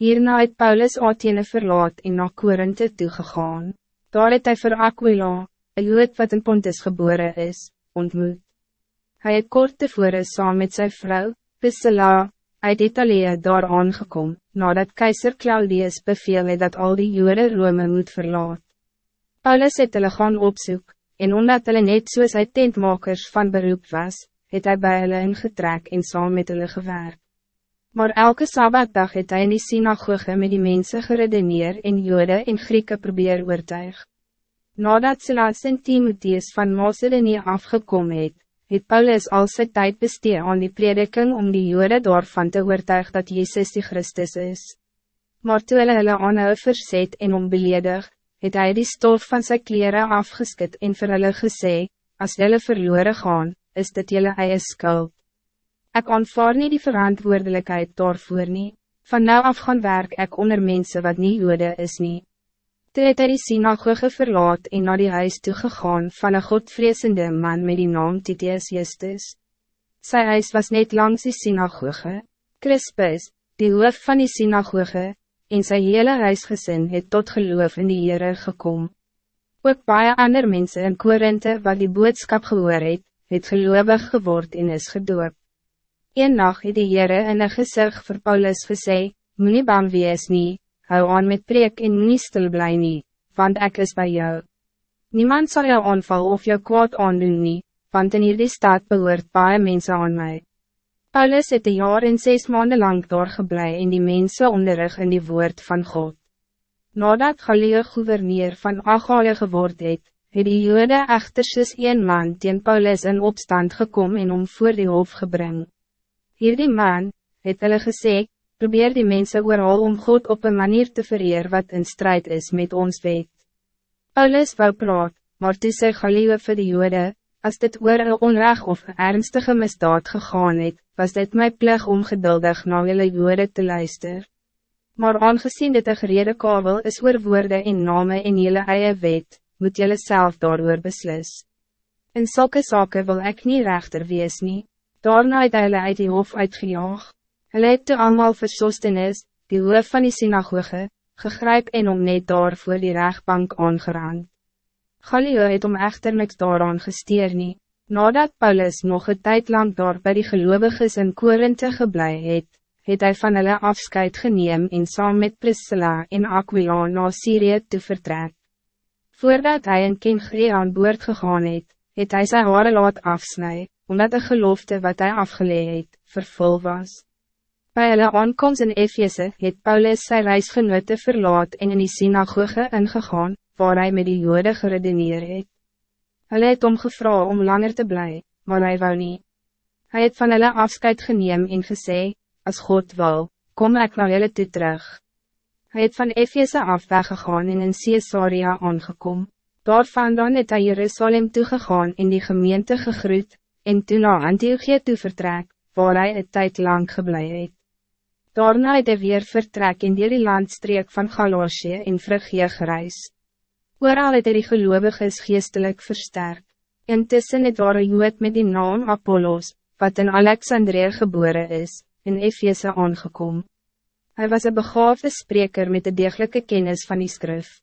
Hierna het Paulus Athene verlaat en na Korinthe toegegaan. Daar het hy vir Aquila, een jood wat in Pontus geboren is, ontmoet. Hij het kort tevore saam met zijn vrouw, Priscilla, uit Italië daar aangekom, nadat keizer Claudius beveel het dat al die jure Rome moet verlaat. Paulus het hulle gaan opzoek, en omdat hulle net soos hy tentmakers van beroep was, het hy by hulle ingetrek en saam met hulle gewerk. Maar elke sabbatdag het hy in die synagoge met die mensen geredeneer en jode en Grieke probeer oortuig. Nadat Silas en Timotheus van Macedonië afgekom het, het Paulus al sy tijd bestee aan die prediking om die jode daarvan te oortuig dat Jezus die Christus is. Maar toe hulle hulle aanhou verzet en onbeledig, het hij die stof van zijn kleren afgeskit en vir hulle gesê, as julle verloren gaan, is dit julle eie skuld. Ek aanvaar nie die verantwoordelijkheid daarvoor nie, van nou af gaan werk ek onder mensen wat niet jode is nie. Toe het hy die synagoge verlaat en naar die huis toegegaan van een godvreesende man met die naam Titius Justus. Sy huis was net langs die synagoge. Crispus, die hoof van die synagoge, en sy hele huisgezin het tot geloof in die Heere gekom. Ook baie ander mensen in Korinthe wat die boodskap gehoor het, het geloofig geword en is gedoop. Een nacht het die Heere in een gezicht vir Paulus gesê, Moet nie bang wees nie, hou aan met preek en nie stil bly nie, want ek is bij jou. Niemand zal jou aanval of jou kwaad aandoen nie, want in hierdie stad behoort baie mense aan mij. Paulus het een jaar en zes maanden lang doorgeblij in die mensen onderrig in die woord van God. Nadat Galileo gouverneur van Agalia geword het, het die jode echter soos een man teen Paulus in opstand gekomen en om voor die hof gebring. Hierdie man, het hulle gesê, probeer die mensen ooral om God op een manier te vereer wat in strijd is met ons wet. Paulus wou praat, maar toe sy Galileo vir die jode, as dit oor een onrecht of ernstige misdaad gegaan het, was dit mijn plig om geduldig na julle jode te luister. Maar aangezien dit een gerede kabel is oor woorde en name in julle eie wet, moet julle self daarover beslis. In zulke zaken wil ik niet rechter wees nie, daarna het hy uit die hof uitgejaagd. Hulle het toe allemaal versostenis, die hoof van die synagoge, gegryp en om net daar voor die rechtbank aangeraan. Galileo het om echter niks daaraan gesteer nie. Nadat Paulus nog een tijd lang daar bij die gelovigen in Korinthe geblei het, het hy van hulle afscheid geneem en saam met Priscilla en Aquila na Syrië te vertrek. Voordat hij een Kengre aan boord gegaan het, het hy sy haare laat afsnij, omdat de gelofte wat hij afgeleid het, vervul was. Bij hulle aankomst in Efeze het Paulus sy reisgenote verlaat en in die synagoge ingegaan, waar hij met die jode geredeneer het. Hulle het om gevra om langer te blijven, maar hij wou nie. Hy het van hulle afscheid geneem en gesê, as God wil, kom ek na julle toe terug. Hij het van Efeze af weggegaan en in Caesarea aangekom. Daarvandaan het hy Jerusalem toegegaan en die gemeente gegroet, en toen na Antiochie toe vertrek, waar hy een tijd lang geblei het. Daarna het hy weer vertrek in die landstreek van Galosje en Frigie gereis. Ooral het hy die geloviges geestelijk versterk. Intussen het daar een jood met die naam Apollos, wat in Alexandrië geboren is, in Efeze aangekom. Hij was een begaafde spreker met de degelijke kennis van die skrif.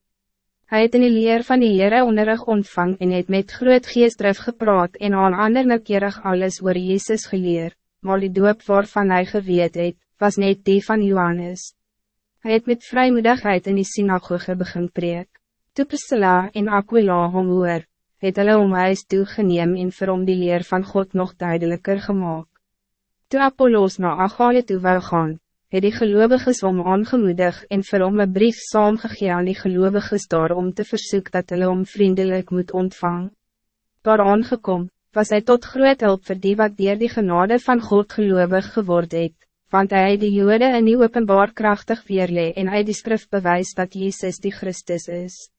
Hij het in die leer van die Heere onderrig ontvang en het met groot geestdrif gepraat en aan ander nakkerig alles oor Jezus geleer, maar die doop waarvan hij geweet het, was net die van Johannes. Hij het met vrijmoedigheid in die synagoge begin preek. Toe Priscilla en Aquila hom hoor, het hulle om huis toegeneem en vir hom die leer van God nog duidelijker gemaakt. Toe Apollos na Agalie toe wou gaan, het die geloviges om aangemoedig en vir hom een brief saamgegee aan die geloviges daar om te verzoeken dat hulle om vriendelijk moet ontvang. Daar aangekom, was hij tot groot hulp vir die wat dier die genade van God gelovig geword het want hij die jode in die openbaar krachtig weerlee en hij die skrif bewijst dat Jezus die Christus is.